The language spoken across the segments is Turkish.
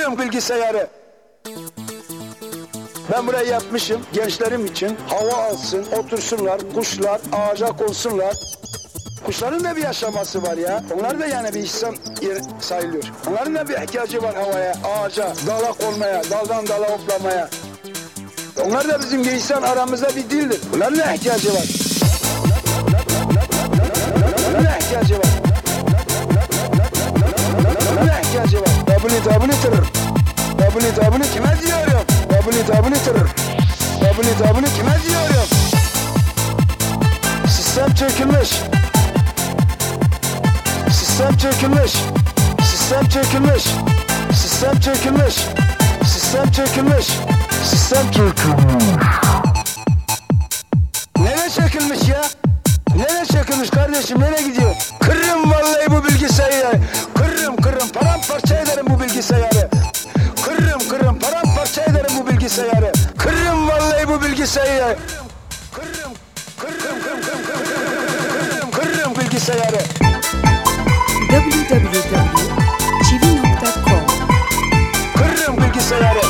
Kırırım bilgisayarı. Ben burayı yapmışım gençlerim için. Hava alsın, otursunlar, kuşlar ağaca konsunlar. Kuşların da bir yaşaması var ya. Onlar da yani bir insan sayılıyor. Onların da bir ihtiyacı var havaya, ağaca, dala konmaya, daldan dala hoplamaya. Onlar da bizim insan aramızda bir dildir. Bunların da ihtiyacı var. Bunların da ihtiyacı var. Www kime diyorum? www www kime diyorum? Sistem çökülmüş. Sistem çökülmüş. Sistem çökülmüş. Sistem çökülmüş. Sistem çökülmüş. Sistem çökülmüş. Nereye çökülmüş ya? Nereye çökülmüş kardeşim? Nereye gidiyor? Bu bilgisayarı. Kırırım. Kırırım kırırım kırırım kırırım kırırım. Bilgisayarı. www.çivi.com Kırırım bilgisayarı.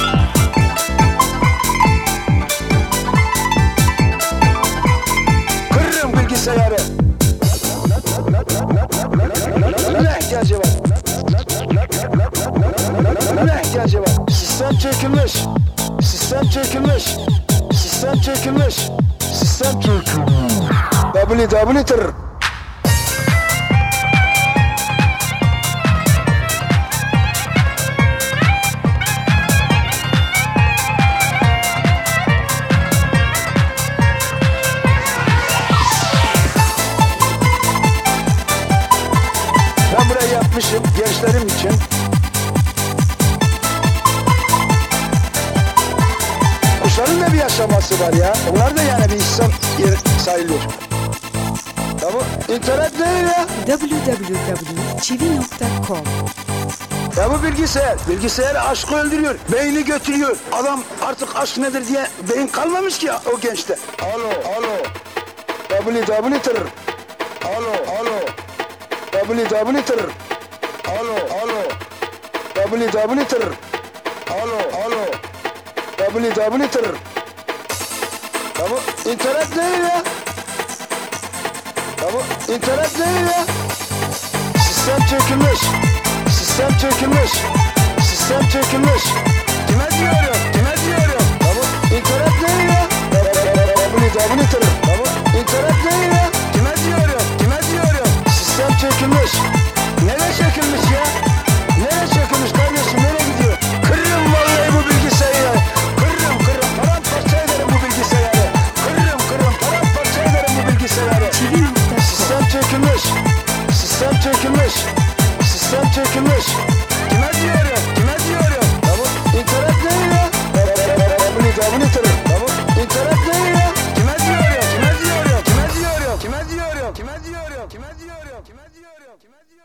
Kırırım bilgisayarı. Ne ihtiyacı var? Ne ihtiyacı var? Sistem çökülmüş. Sistem çökülmüş. Sistem çökülmüş. Sistem çökülmüş. www. Ben burayı yapmışım gençlerim için. Kuşların da bir yaşaması var ya. Onlar da yani bir insan sayılıyor. Bu internet değil ya. www.çivi.com Ya bu bilgisayar. Bilgisayar aşkı öldürüyor. Beyni götürüyor. Adam artık aşk nedir diye beyin kalmamış ki o gençte. Alo, alo. www. Alo, alo. www. Alo, alo. www. Alo, alo. Www. Bu internet değil ya. Bu internet değil ya. Sistem çökülmüş. Sistem çökülmüş. Sistem çökülmüş. Kime diyorum?